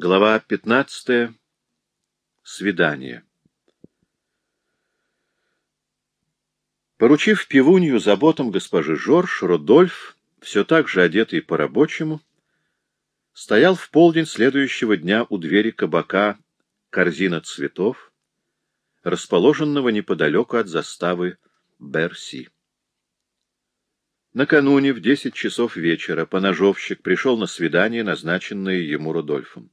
Глава 15. Свидание. Поручив пивунью заботам госпожи Жорж, Рудольф, все так же одетый по-рабочему, стоял в полдень следующего дня у двери кабака «Корзина цветов», расположенного неподалеку от заставы Берси. Накануне в десять часов вечера поножовщик пришел на свидание, назначенное ему Рудольфом.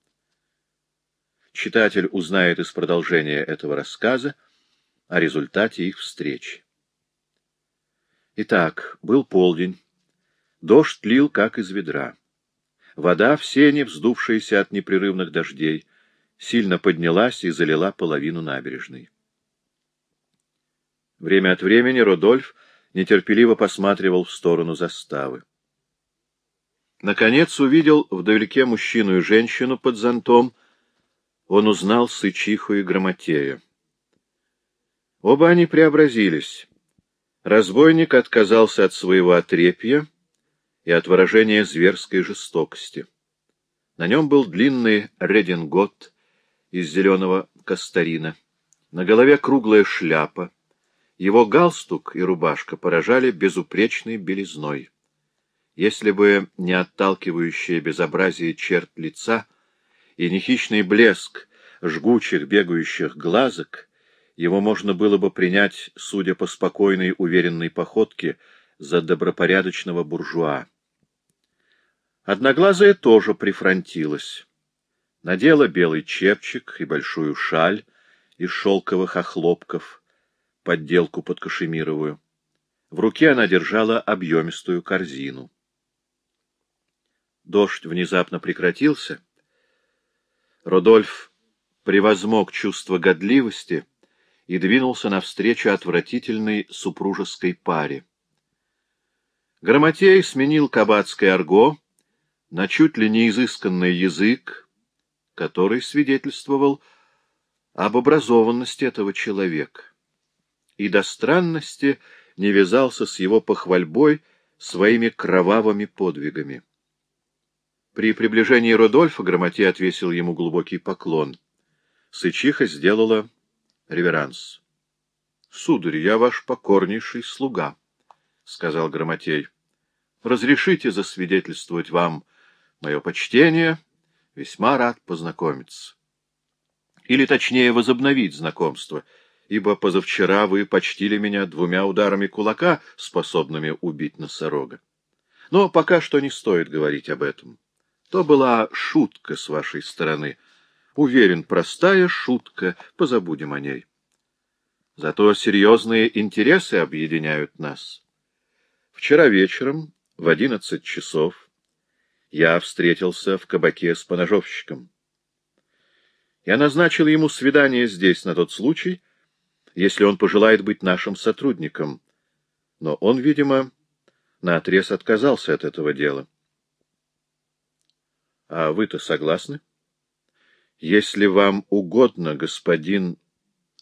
Читатель узнает из продолжения этого рассказа о результате их встречи. Итак, был полдень. Дождь лил, как из ведра. Вода в сене, вздувшаяся от непрерывных дождей, сильно поднялась и залила половину набережной. Время от времени Родольф нетерпеливо посматривал в сторону заставы. Наконец увидел вдалеке мужчину и женщину под зонтом, он узнал Сычиху и Грамотея. Оба они преобразились. Разбойник отказался от своего отрепья и от выражения зверской жестокости. На нем был длинный редингот из зеленого кастарина, на голове круглая шляпа, его галстук и рубашка поражали безупречной белизной. Если бы не отталкивающее безобразие черт лица, и не хищный блеск жгучих бегающих глазок, его можно было бы принять, судя по спокойной уверенной походке, за добропорядочного буржуа. Одноглазая тоже прифронтилась. Надела белый чепчик и большую шаль из шелковых охлопков, подделку под кашемировую. В руке она держала объемистую корзину. Дождь внезапно прекратился, Родольф превозмог чувство годливости и двинулся навстречу отвратительной супружеской паре. Грамотей сменил кабацкое арго на чуть ли не изысканный язык, который свидетельствовал об образованности этого человека и до странности не вязался с его похвальбой своими кровавыми подвигами. При приближении Рудольфа Грамоте отвесил ему глубокий поклон. Сычиха сделала реверанс. — Сударь, я ваш покорнейший слуга, — сказал Грамотей. — Разрешите засвидетельствовать вам мое почтение, весьма рад познакомиться. Или, точнее, возобновить знакомство, ибо позавчера вы почтили меня двумя ударами кулака, способными убить носорога. Но пока что не стоит говорить об этом. То была шутка с вашей стороны. Уверен, простая шутка, позабудем о ней. Зато серьезные интересы объединяют нас. Вчера вечером в одиннадцать часов я встретился в кабаке с поножовщиком. Я назначил ему свидание здесь на тот случай, если он пожелает быть нашим сотрудником. Но он, видимо, наотрез отказался от этого дела. А вы-то согласны? Если вам угодно, господин...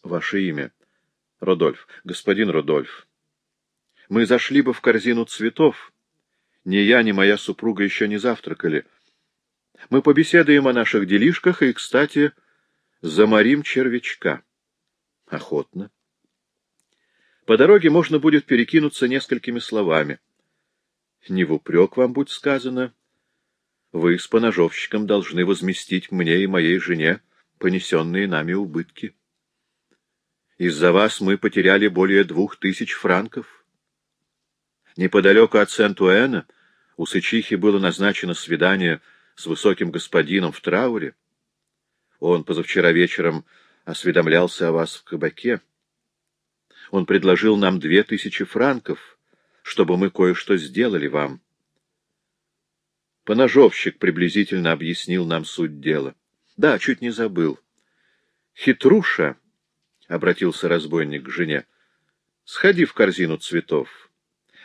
Ваше имя. Родольф. Господин Родольф. Мы зашли бы в корзину цветов. Ни я, ни моя супруга еще не завтракали. Мы побеседуем о наших делишках и, кстати, заморим червячка. Охотно. По дороге можно будет перекинуться несколькими словами. Не в упрек вам будь сказано, вы с поножовщиком должны возместить мне и моей жене понесенные нами убытки. Из-за вас мы потеряли более двух тысяч франков. Неподалеку от Сент-Уэна у Сычихи было назначено свидание с высоким господином в трауре. Он позавчера вечером осведомлялся о вас в кабаке. Он предложил нам две тысячи франков, чтобы мы кое-что сделали вам. Поножовщик приблизительно объяснил нам суть дела. Да, чуть не забыл. Хитруша, — обратился разбойник к жене, — сходи в корзину цветов.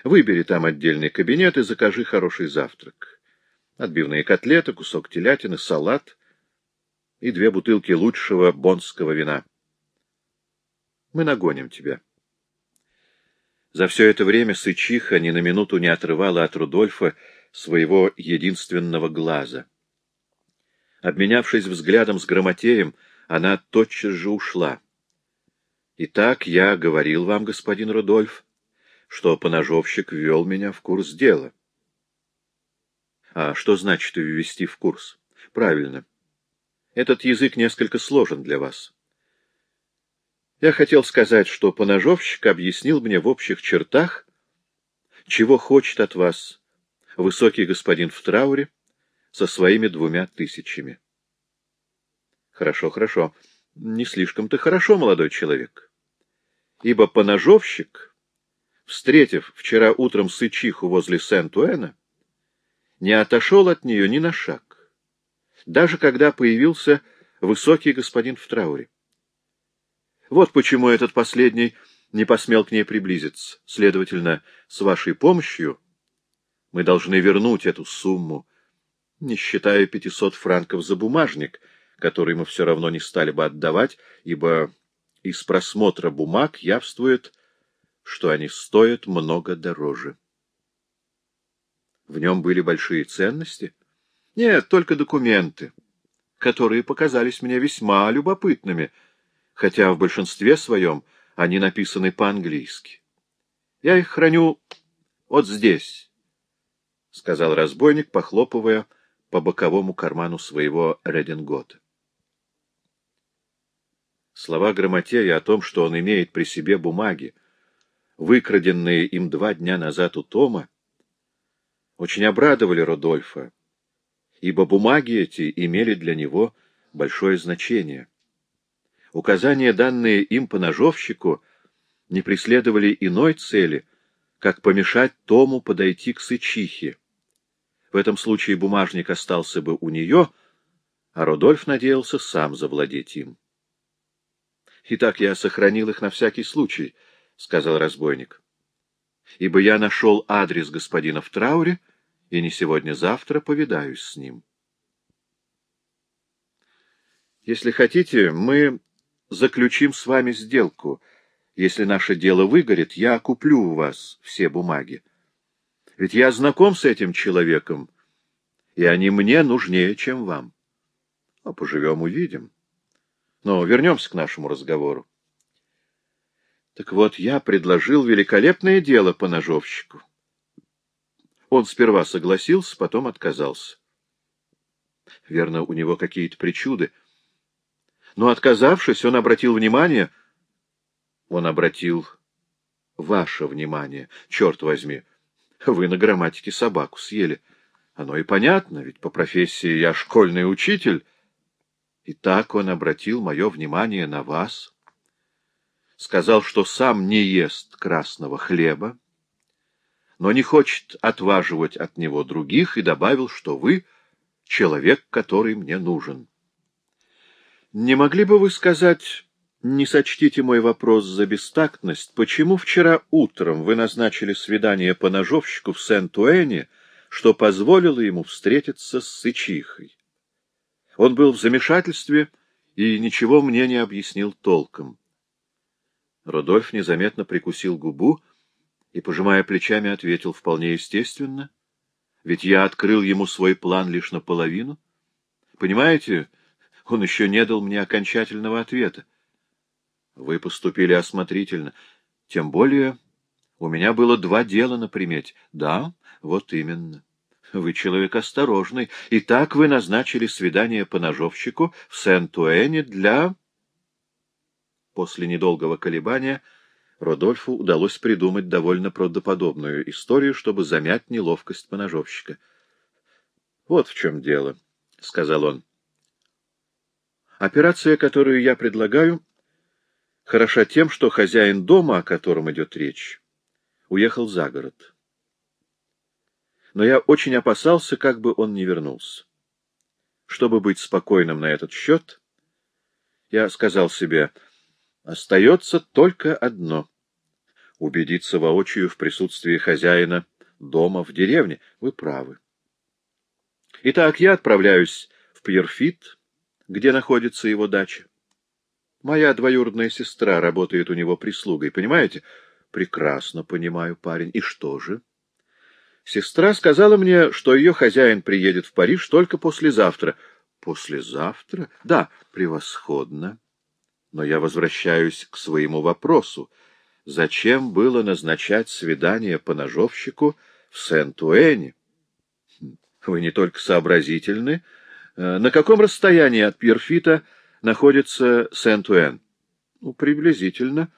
Выбери там отдельный кабинет и закажи хороший завтрак. Отбивные котлеты, кусок телятины, салат и две бутылки лучшего бонского вина. Мы нагоним тебя. За все это время Сычиха ни на минуту не отрывала от Рудольфа своего единственного глаза. Обменявшись взглядом с Грамотеем, она тотчас же ушла. «Итак, я говорил вам, господин Рудольф, что поножовщик ввел меня в курс дела». «А что значит ввести в курс?» «Правильно. Этот язык несколько сложен для вас. Я хотел сказать, что поножовщик объяснил мне в общих чертах, чего хочет от вас высокий господин в трауре со своими двумя тысячами. Хорошо, хорошо. Не слишком-то хорошо, молодой человек. Ибо поножовщик, встретив вчера утром сычиху возле Сент-Уэна, не отошел от нее ни на шаг, даже когда появился высокий господин в трауре. Вот почему этот последний не посмел к ней приблизиться. Следовательно, с вашей помощью мы должны вернуть эту сумму, не считая пятисот франков за бумажник, который мы все равно не стали бы отдавать, ибо из просмотра бумаг явствует, что они стоят много дороже. В нем были большие ценности? Нет, только документы, которые показались мне весьма любопытными, хотя в большинстве своем они написаны по-английски. Я их храню вот здесь, — сказал разбойник, похлопывая по боковому карману своего редингота. Слова Грамотея о том, что он имеет при себе бумаги, выкраденные им два дня назад у Тома, очень обрадовали Родольфа, ибо бумаги эти имели для него большое значение. Указания, данные им по ножовщику, не преследовали иной цели, как помешать Тому подойти к Сычихе. В этом случае бумажник остался бы у нее, а Родольф надеялся сам завладеть им. «Итак, я сохранил их на всякий случай», — сказал разбойник. «Ибо я нашел адрес господина в трауре, и не сегодня-завтра повидаюсь с ним». «Если хотите, мы заключим с вами сделку. Если наше дело выгорит, я куплю у вас все бумаги. Ведь я знаком с этим человеком, и они мне нужнее, чем вам. А поживем — увидим». Но вернемся к нашему разговору. Так вот, я предложил великолепное дело по ножовщику. Он сперва согласился, потом отказался. Верно, у него какие-то причуды. Но, отказавшись, он обратил внимание... Он обратил ваше внимание. Черт возьми, вы на грамматике собаку съели. Оно и понятно, ведь по профессии я школьный учитель... И так он обратил мое внимание на вас, сказал, что сам не ест красного хлеба, но не хочет отваживать от него других, и добавил, что вы — человек, который мне нужен. Не могли бы вы сказать, не сочтите мой вопрос за бестактность, почему вчера утром вы назначили свидание по ножовщику в Сент-Уэне, что позволило ему встретиться с Сычихой? Он был в замешательстве и ничего мне не объяснил толком. Рудольф незаметно прикусил губу и, пожимая плечами, ответил вполне естественно. Ведь я открыл ему свой план лишь наполовину. Понимаете, он еще не дал мне окончательного ответа. Вы поступили осмотрительно. Тем более у меня было два дела на примете. Да, вот именно. Вы человек осторожный. И так вы назначили свидание по ножовщику в Сент-Уэне для... После недолгого колебания Родольфу удалось придумать довольно правдоподобную историю, чтобы замять неловкость поножовщика. — Вот в чем дело, — сказал он. — Операция, которую я предлагаю, хороша тем, что хозяин дома, о котором идет речь, уехал за город но я очень опасался, как бы он не вернулся. Чтобы быть спокойным на этот счет, я сказал себе, остается только одно — убедиться воочию в присутствии хозяина дома в деревне. Вы правы. Итак, я отправляюсь в Пьерфит, где находится его дача. Моя двоюродная сестра работает у него прислугой, понимаете? Прекрасно понимаю, парень. И что же? Сестра сказала мне, что ее хозяин приедет в Париж только послезавтра. Послезавтра? Да, превосходно. Но я возвращаюсь к своему вопросу. Зачем было назначать свидание по ножовщику в Сент-Уэне? Вы не только сообразительны. Э, на каком расстоянии от Пирфита находится Сент-Уэн? Ну, приблизительно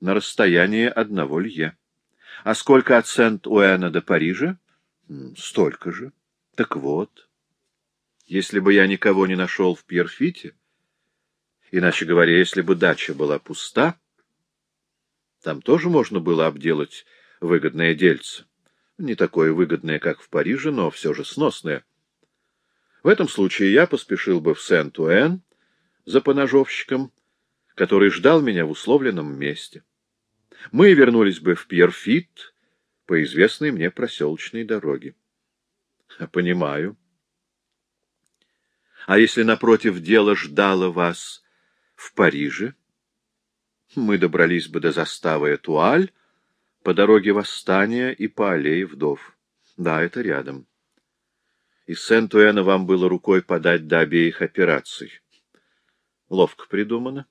на расстоянии одного лье. А сколько от Сент-Уэна до Парижа? Столько же. Так вот, если бы я никого не нашел в Пьерфите, иначе говоря, если бы дача была пуста, там тоже можно было обделать выгодное дельце. Не такое выгодное, как в Париже, но все же сносное. В этом случае я поспешил бы в Сент-Уэн за поножовщиком, который ждал меня в условленном месте. Мы вернулись бы в Пьерфит по известной мне проселочной дороге. — Понимаю. — А если, напротив, дело ждало вас в Париже? Мы добрались бы до заставы Этуаль, по дороге Восстания и по аллее Вдов. Да, это рядом. Из Сент-Уэна вам было рукой подать до обеих операций. Ловко придумано.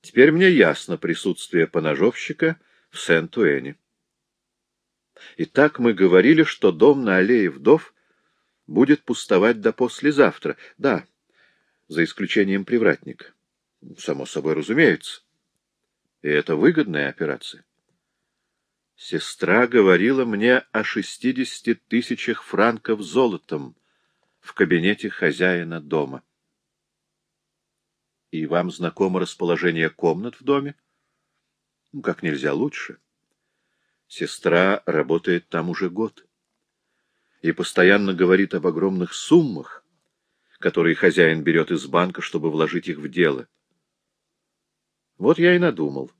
Теперь мне ясно присутствие поножовщика в Сент-Уэне. Итак, мы говорили, что дом на аллее Вдов будет пустовать до послезавтра. Да, за исключением привратника. Само собой разумеется. И это выгодная операция. Сестра говорила мне о шестидесяти тысячах франков золотом в кабинете хозяина дома. И вам знакомо расположение комнат в доме? Ну, как нельзя лучше. Сестра работает там уже год и постоянно говорит об огромных суммах, которые хозяин берет из банка, чтобы вложить их в дело. Вот я и надумал.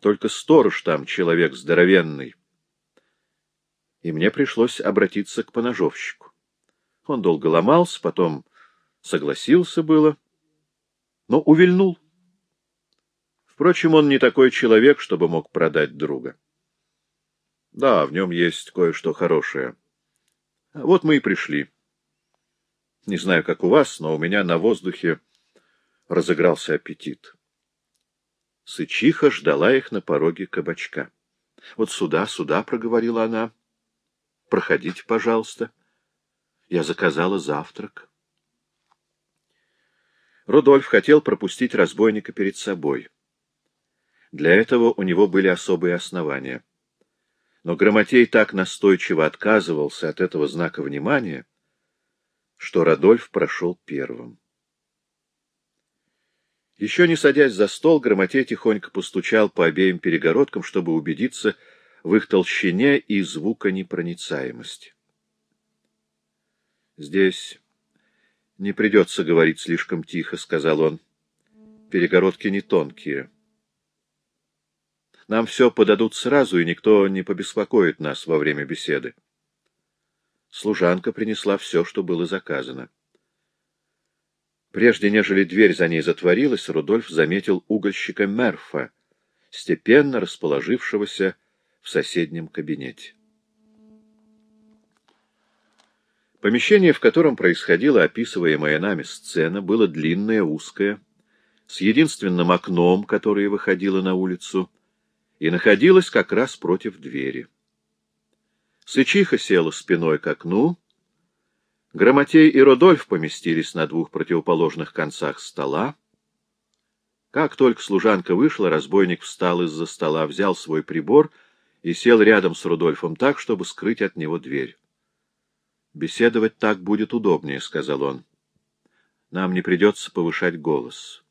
Только сторож там человек здоровенный. И мне пришлось обратиться к поножовщику. Он долго ломался, потом согласился было, но увильнул. Впрочем, он не такой человек, чтобы мог продать друга. Да, в нем есть кое-что хорошее. Вот мы и пришли. Не знаю, как у вас, но у меня на воздухе разыгрался аппетит. Сычиха ждала их на пороге кабачка. — Вот сюда, сюда, — проговорила она. — Проходите, пожалуйста. Я заказала завтрак. Рудольф хотел пропустить разбойника перед собой. Для этого у него были особые основания. Но Грамотей так настойчиво отказывался от этого знака внимания, что Радольф прошел первым. Еще не садясь за стол, Грамотей тихонько постучал по обеим перегородкам, чтобы убедиться в их толщине и звуконепроницаемости. «Здесь не придется говорить слишком тихо», — сказал он. «Перегородки не тонкие». Нам все подадут сразу, и никто не побеспокоит нас во время беседы. Служанка принесла все, что было заказано. Прежде нежели дверь за ней затворилась, Рудольф заметил угольщика Мерфа, степенно расположившегося в соседнем кабинете. Помещение, в котором происходила описываемая нами сцена, было длинное, узкое, с единственным окном, которое выходило на улицу, и находилась как раз против двери. Сычиха села спиной к окну, Грамотей и Родольф поместились на двух противоположных концах стола. Как только служанка вышла, разбойник встал из-за стола, взял свой прибор и сел рядом с Рудольфом так, чтобы скрыть от него дверь. «Беседовать так будет удобнее», — сказал он. «Нам не придется повышать голос».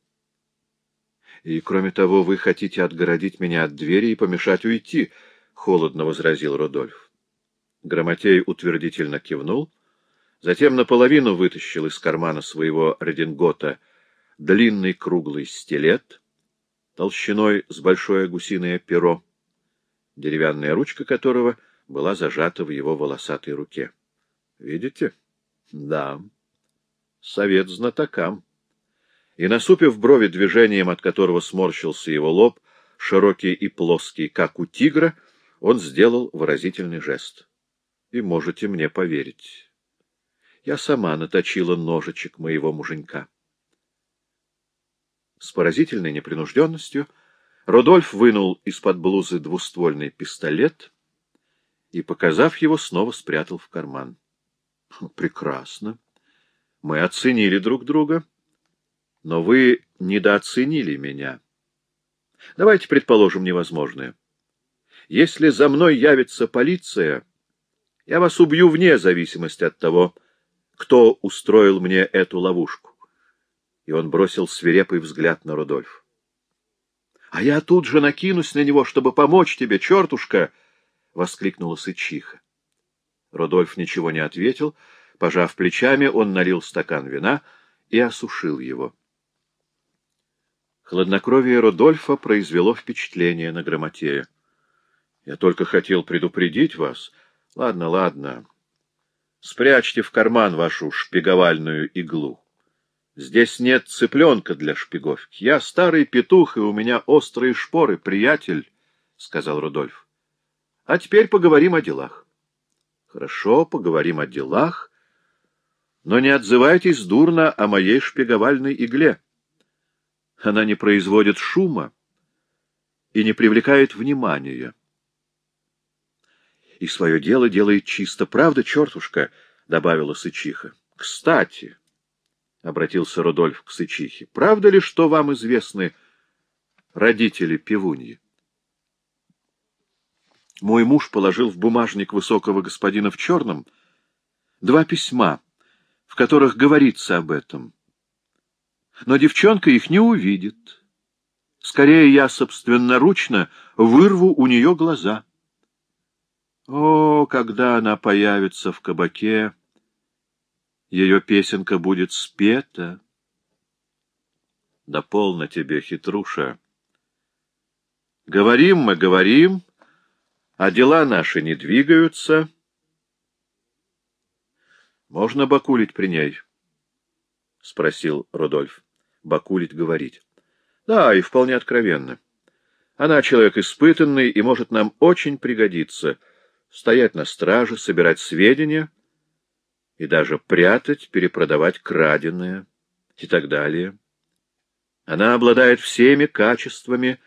И, кроме того, вы хотите отгородить меня от двери и помешать уйти, — холодно возразил Рудольф. Грамотей утвердительно кивнул, затем наполовину вытащил из кармана своего редингота длинный круглый стилет, толщиной с большое гусиное перо, деревянная ручка которого была зажата в его волосатой руке. Видите? Да. Совет знатокам и, насупив брови движением, от которого сморщился его лоб, широкий и плоский, как у тигра, он сделал выразительный жест. И можете мне поверить. Я сама наточила ножичек моего муженька. С поразительной непринужденностью Рудольф вынул из-под блузы двуствольный пистолет и, показав его, снова спрятал в карман. — Прекрасно. Мы оценили друг друга, но вы недооценили меня. Давайте предположим невозможное. Если за мной явится полиция, я вас убью вне зависимости от того, кто устроил мне эту ловушку. И он бросил свирепый взгляд на Рудольф. — А я тут же накинусь на него, чтобы помочь тебе, чертушка! — воскликнула Сычиха. Рудольф ничего не ответил. Пожав плечами, он налил стакан вина и осушил его. Хладнокровие Рудольфа произвело впечатление на Грамотея. — Я только хотел предупредить вас. Ладно, ладно. Спрячьте в карман вашу шпиговальную иглу. Здесь нет цыпленка для шпиговки. Я старый петух, и у меня острые шпоры, приятель, — сказал Рудольф. — А теперь поговорим о делах. — Хорошо, поговорим о делах, но не отзывайтесь дурно о моей шпиговальной игле. Она не производит шума и не привлекает внимания. И свое дело делает чисто, правда, чертушка? — добавила Сычиха. — Кстати, — обратился Рудольф к Сычихе, — правда ли, что вам известны родители пивуньи? Мой муж положил в бумажник высокого господина в черном два письма, в которых говорится об этом. Но девчонка их не увидит. Скорее я собственноручно вырву у нее глаза. О, когда она появится в кабаке, ее песенка будет спета. Да полно тебе, хитруша. Говорим мы, говорим, а дела наши не двигаются. Можно бакулить при ней? — спросил Рудольф. Бакулить говорить. — Да, и вполне откровенно. Она человек испытанный и может нам очень пригодиться — стоять на страже, собирать сведения и даже прятать, перепродавать краденое и так далее. Она обладает всеми качествами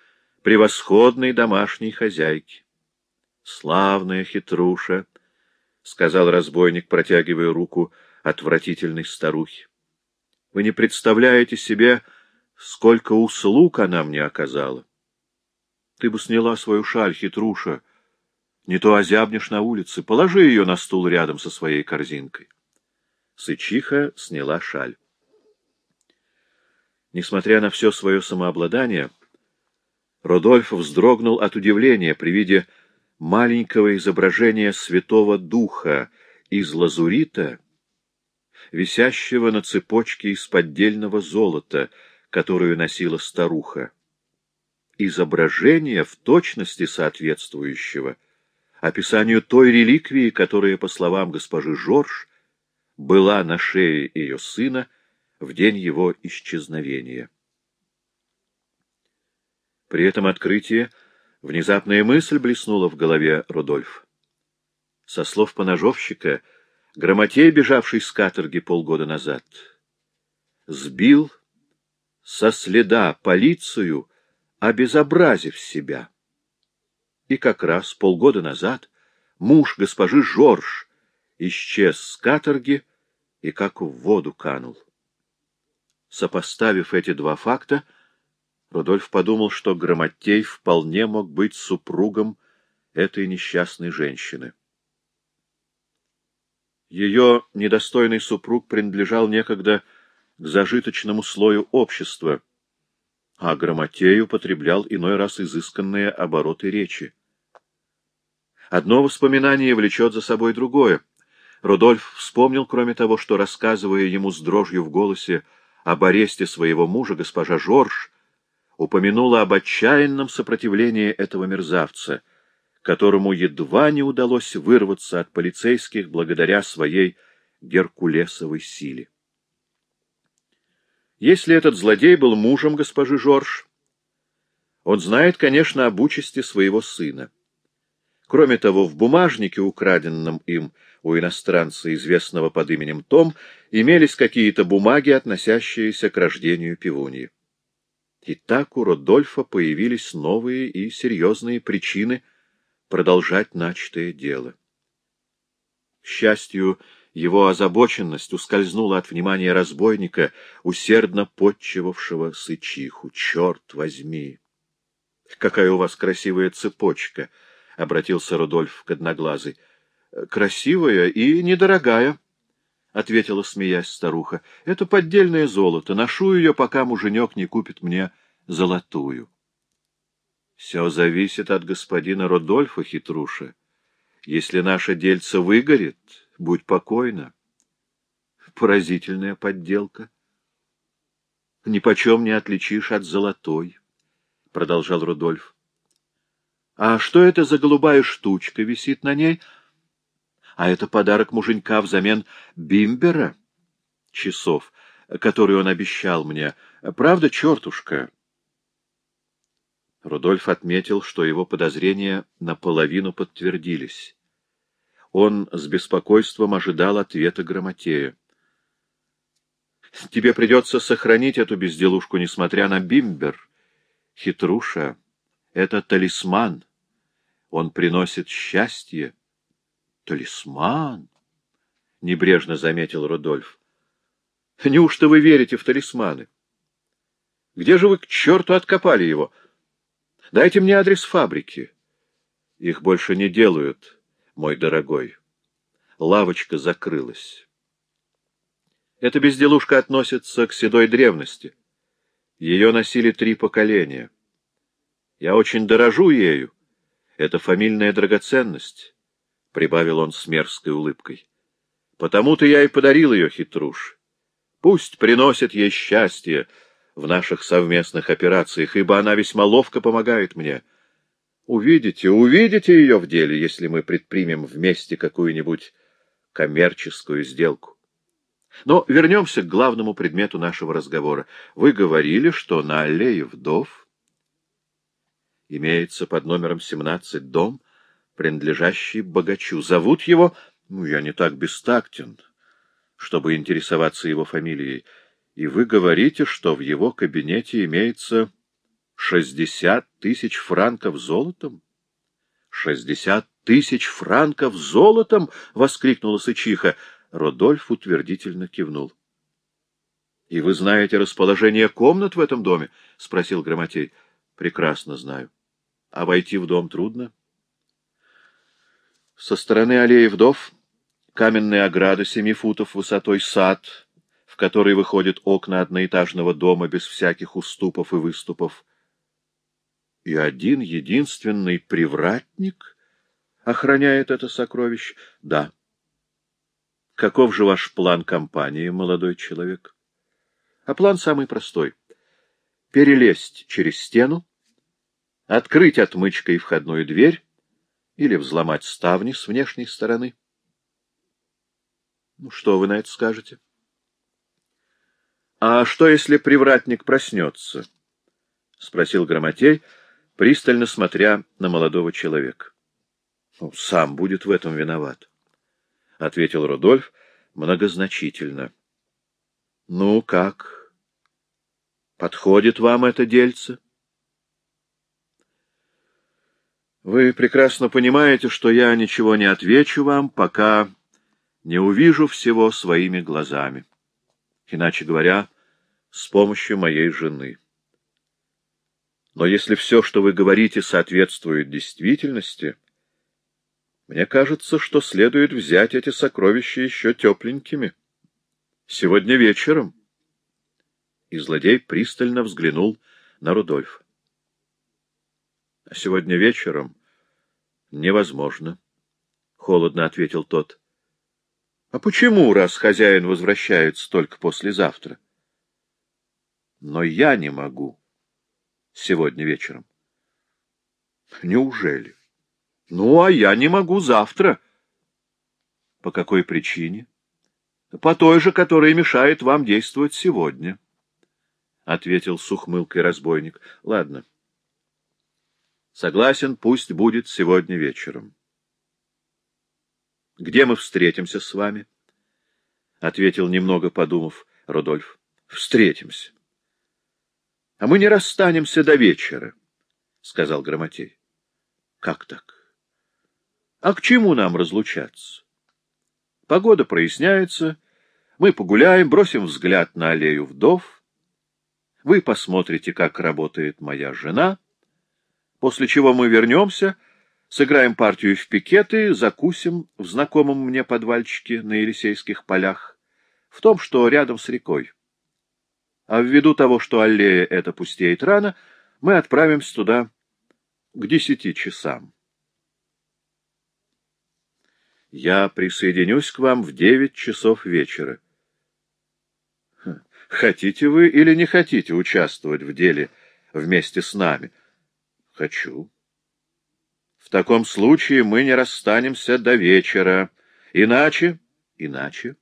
превосходной домашней хозяйки. Славная хитруша, — сказал разбойник, протягивая руку отвратительной старухи. Вы не представляете себе, сколько услуг она мне оказала. Ты бы сняла свою шаль, хитруша, не то озябнешь на улице. Положи ее на стул рядом со своей корзинкой. Сычиха сняла шаль. Несмотря на все свое самообладание, Родольф вздрогнул от удивления при виде маленького изображения святого духа из лазурита, висящего на цепочке из поддельного золота, которую носила старуха. Изображение в точности соответствующего — описанию той реликвии, которая, по словам госпожи Жорж, была на шее ее сына в день его исчезновения. При этом открытии внезапная мысль блеснула в голове Рудольф. Со слов поножовщика, грамотей, бежавший с каторги полгода назад, сбил со следа полицию, обезобразив себя. И как раз полгода назад муж госпожи Жорж исчез с каторги и как в воду канул. Сопоставив эти два факта, Рудольф подумал, что Грамотей вполне мог быть супругом этой несчастной женщины. Ее недостойный супруг принадлежал некогда к зажиточному слою общества, а Грамотей употреблял иной раз изысканные обороты речи. Одно воспоминание влечет за собой другое. Рудольф вспомнил, кроме того, что, рассказывая ему с дрожью в голосе об аресте своего мужа, госпожа Жорж упомянула об отчаянном сопротивлении этого мерзавца, которому едва не удалось вырваться от полицейских благодаря своей геркулесовой силе. Если этот злодей был мужем госпожи Жорж, он знает, конечно, об участи своего сына. Кроме того, в бумажнике, украденном им у иностранца, известного под именем Том, имелись какие-то бумаги, относящиеся к рождению пивуньи. И так у Родольфа появились новые и серьезные причины продолжать начатое дело. К счастью, его озабоченность ускользнула от внимания разбойника, усердно подчивавшего сычиху. Черт возьми! Какая у вас красивая цепочка! — обратился Рудольф к одноглазой. — Красивая и недорогая, — ответила, смеясь старуха. — Это поддельное золото. Ношу ее, пока муженек не купит мне золотую. — Все зависит от господина Рудольфа, хитруша. Если наше дельце выгорит, будь покойна. Поразительная подделка. Ни почем не отличишь от золотой, — продолжал Рудольф. А что это за голубая штучка висит на ней? А это подарок муженька взамен бимбера, часов, который он обещал мне. Правда, чертушка? Рудольф отметил, что его подозрения наполовину подтвердились. Он с беспокойством ожидал ответа Грамотея. — Тебе придется сохранить эту безделушку, несмотря на бимбер. Хитруша — это талисман. Он приносит счастье. — Талисман? — небрежно заметил Рудольф. — Неужто вы верите в талисманы? Где же вы к черту откопали его? Дайте мне адрес фабрики. Их больше не делают, — мой дорогой. Лавочка закрылась. Эта безделушка относится к седой древности. Ее носили три поколения. Я очень дорожу ею. Это фамильная драгоценность, — прибавил он с мерзкой улыбкой. Потому-то я и подарил ее хитруш. Пусть приносит ей счастье в наших совместных операциях, ибо она весьма ловко помогает мне — Увидите, увидите ее в деле, если мы предпримем вместе какую-нибудь коммерческую сделку. Но вернемся к главному предмету нашего разговора. Вы говорили, что на аллее вдов имеется под номером 17 дом, принадлежащий богачу. Зовут его... Ну, я не так бестактен, чтобы интересоваться его фамилией. И вы говорите, что в его кабинете имеется Шестьдесят тысяч франков золотом? Шестьдесят тысяч франков золотом! — воскликнула Сычиха. Родольф утвердительно кивнул. — И вы знаете расположение комнат в этом доме? — спросил Грамотей. — Прекрасно знаю. — А войти в дом трудно? Со стороны аллеи вдов каменная ограда семи футов высотой сад, в который выходят окна одноэтажного дома без всяких уступов и выступов, и один единственный привратник охраняет это сокровище? Да. Каков же ваш план кампании, молодой человек? А план самый простой. Перелезть через стену, открыть отмычкой входную дверь или взломать ставни с внешней стороны. Ну, что вы на это скажете? — А что, если привратник проснется? — спросил Грамотей, — пристально смотря на молодого человека. Ну, — Сам будет в этом виноват, — ответил Рудольф многозначительно. — Ну, как? Подходит вам это дельце? — Вы прекрасно понимаете, что я ничего не отвечу вам, пока не увижу всего своими глазами. Иначе говоря, с помощью моей жены. Но если все, что вы говорите, соответствует действительности, мне кажется, что следует взять эти сокровища еще тепленькими. Сегодня вечером. И злодей пристально взглянул на Рудольфа. — А сегодня вечером невозможно, — холодно ответил тот. — А почему, раз хозяин возвращается только послезавтра? — Но я не могу сегодня вечером. Неужели? Ну, а я не могу завтра. По какой причине? По той же, которая мешает вам действовать сегодня, — ответил с ухмылкой разбойник. Ладно. Согласен, пусть будет сегодня вечером. Где мы встретимся с вами? — ответил, немного подумав, Рудольф. — Встретимся. — А мы не расстанемся до вечера, — сказал Грамотей. — Как так? — А к чему нам разлучаться? Погода проясняется, мы погуляем, бросим взгляд на аллею вдов, вы посмотрите, как работает моя жена, после чего мы вернемся, сыграем партию в пикеты, закусим в знакомом мне подвальчике на Елисейских полях, в том, что рядом с рекой. А ввиду того, что аллея эта пустеет рано, мы отправимся туда к десяти часам. Я присоединюсь к вам в девять часов вечера. Хм, хотите вы или не хотите участвовать в деле вместе с нами? Хочу. В таком случае мы не расстанемся до вечера. Иначе? Иначе.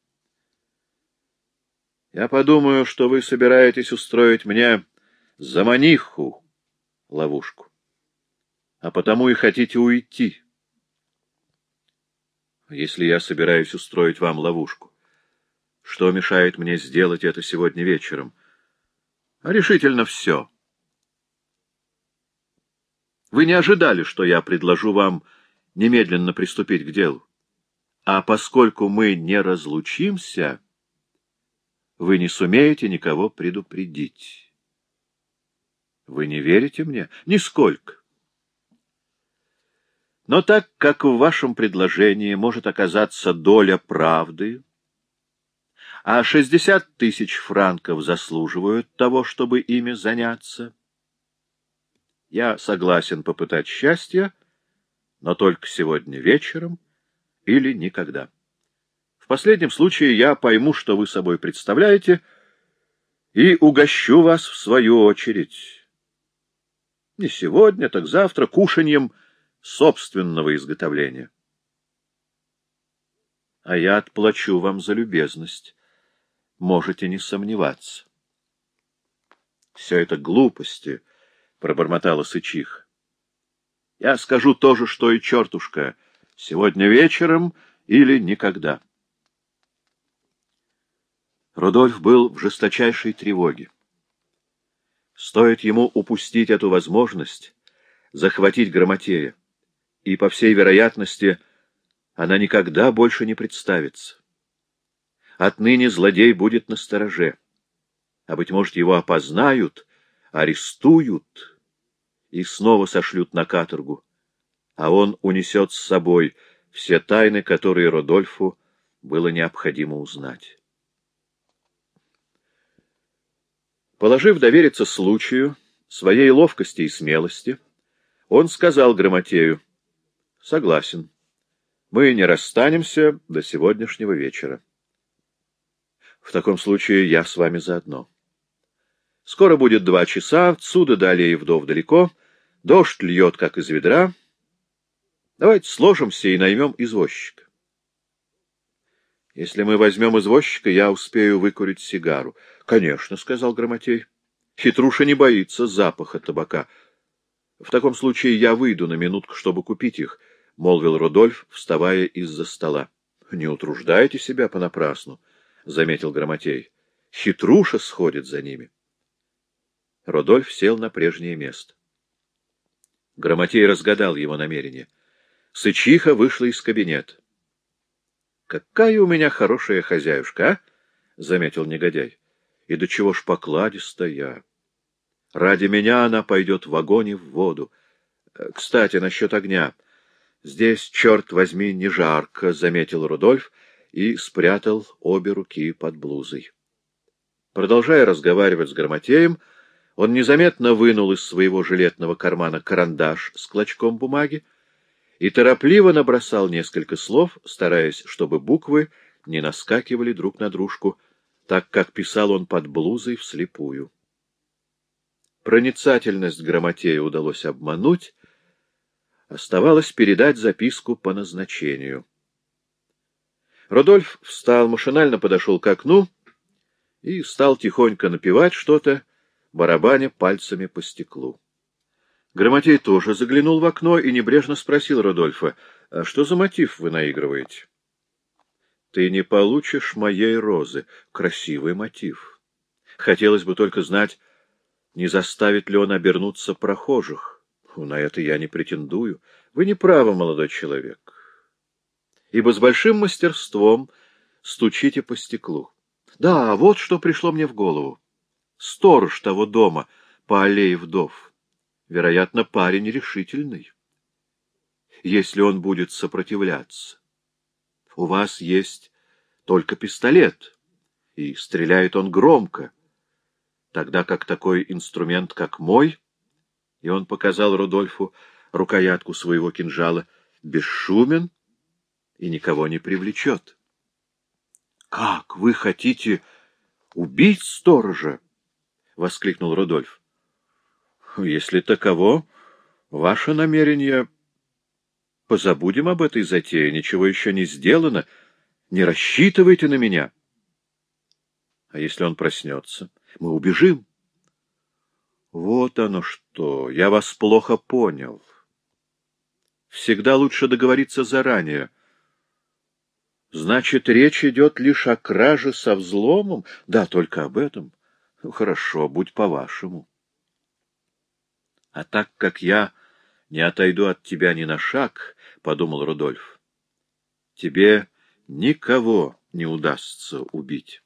Я подумаю, что вы собираетесь устроить мне заманиху ловушку, а потому и хотите уйти. Если я собираюсь устроить вам ловушку, что мешает мне сделать это сегодня вечером? А решительно все. Вы не ожидали, что я предложу вам немедленно приступить к делу. А поскольку мы не разлучимся, вы не сумеете никого предупредить. Вы не верите мне? Нисколько. Но так как в вашем предложении может оказаться доля правды, а шестьдесят тысяч франков заслуживают того, чтобы ими заняться, я согласен попытать счастье, но только сегодня вечером или никогда. В последнем случае я пойму, что вы собой представляете, и угощу вас в свою очередь. Не сегодня, так завтра кушаньем — собственного изготовления. А я отплачу вам за любезность. Можете не сомневаться. Все это глупости, — пробормотала Сычих. Я скажу то же, что и чертушка, сегодня вечером или никогда. Рудольф был в жесточайшей тревоге. Стоит ему упустить эту возможность, захватить Грамотея и, по всей вероятности, она никогда больше не представится. Отныне злодей будет на стороже, а, быть может, его опознают, арестуют и снова сошлют на каторгу, а он унесет с собой все тайны, которые Родольфу было необходимо узнать. Положив довериться случаю, своей ловкости и смелости, он сказал Грамотею, Согласен. Мы не расстанемся до сегодняшнего вечера. В таком случае я с вами заодно. Скоро будет два часа, отсюда далее и вдов далеко, дождь льет, как из ведра. Давайте сложимся и наймем извозчика. Если мы возьмем извозчика, я успею выкурить сигару. — Конечно, — сказал Громотей. Хитруша не боится запаха табака. В таком случае я выйду на минутку, чтобы купить их. — молвил Рудольф, вставая из-за стола. — Не утруждайте себя понапрасну, — заметил Грамотей. — Хитруша сходит за ними. Рудольф сел на прежнее место. Грамотей разгадал его намерение. Сычиха вышла из кабинета. — Какая у меня хорошая хозяюшка, а? — заметил негодяй. — И до чего ж покладистая. Ради меня она пойдет в огонь и в воду. Кстати, насчет огня — Здесь, черт возьми, не жарко, — заметил Рудольф и спрятал обе руки под блузой. Продолжая разговаривать с Громотеем, он незаметно вынул из своего жилетного кармана карандаш с клочком бумаги и торопливо набросал несколько слов, стараясь, чтобы буквы не наскакивали друг на дружку, так как писал он под блузой вслепую. Проницательность Громотея удалось обмануть, Оставалось передать записку по назначению. Родольф встал, машинально подошел к окну и стал тихонько напевать что-то, барабаня пальцами по стеклу. Грамотей тоже заглянул в окно и небрежно спросил Родольфа, «А что за мотив вы наигрываете?» Ты не получишь моей розы. Красивый мотив. Хотелось бы только знать, не заставит ли он обернуться прохожих. На это я не претендую. Вы не правы, молодой человек. Ибо с большим мастерством стучите по стеклу. Да, вот что пришло мне в голову. Сторож того дома по аллее вдов. Вероятно, парень решительный. Если он будет сопротивляться. У вас есть только пистолет, и стреляет он громко, тогда как такой инструмент, как мой, и он показал Рудольфу рукоятку своего кинжала, бесшумен и никого не привлечет. — Как вы хотите убить сторожа? — воскликнул Рудольф. — Если таково, ваше намерение... Позабудем об этой затее, ничего еще не сделано. Не рассчитывайте на меня. А если он проснется? Мы убежим. Вот оно что, я вас плохо понял. Всегда лучше договориться заранее. Значит, речь идет лишь о краже со взломом? Да, только об этом. Ну, хорошо, будь по-вашему. А так как я не отойду от тебя ни на шаг, — подумал Рудольф, — тебе никого не удастся убить.